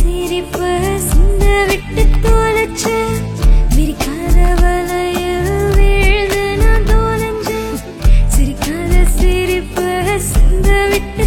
சிரிப்பு சிந்த விட்டு தோலைச்சு விரிக்காத வலையில் விழுந்து நான் தோலைஞ்சு சிரிக்காத சிரிப்பு சிந்த விட்டு